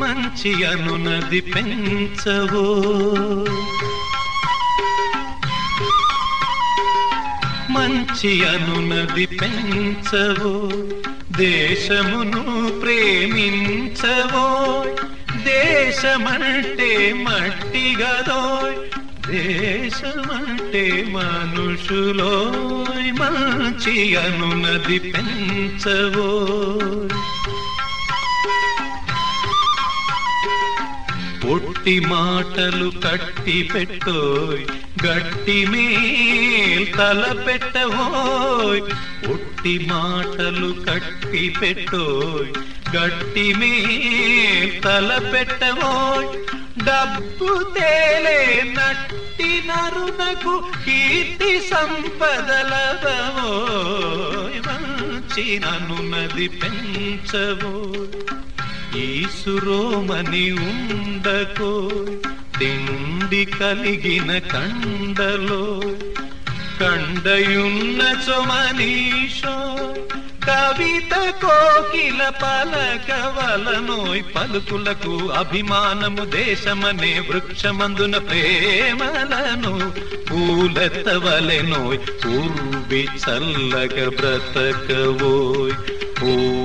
మంచి అనునది పెంచవో. మంచి అనునది పెంచవో. దేశమును ప్రేమించవో దేశమంటే మట్టి గదోయ్. దేశమంటే మనుషులో మంచి అనునది పెంచవో పొట్టి మాటలు కట్టి పెట్టోయ్ గట్టి మేల్ తల పెట్టవోయ్ పొట్టి మాటలు కట్టి పెట్టోయ్ గట్టి మేల్ తల పెట్టవోయ్ డబ్బు తేలే నట్టి నరునకు కీర్తి సంపదలవోయ్ మంచి నన్ను నది పెంచవోయ్ ఈసురోమని ఉండకో తిండి కలిగిన కండలో. కండయున్న చొమనీషో కవిత కోకిల పలకవలనోయ్ పలుకులకు అభిమానము దేశమనే వృక్షమందున ప్రేమలను పూలెత్తవలెనోయ్. పూర్వి చల్లగ బ్రతకవోయ్. పూ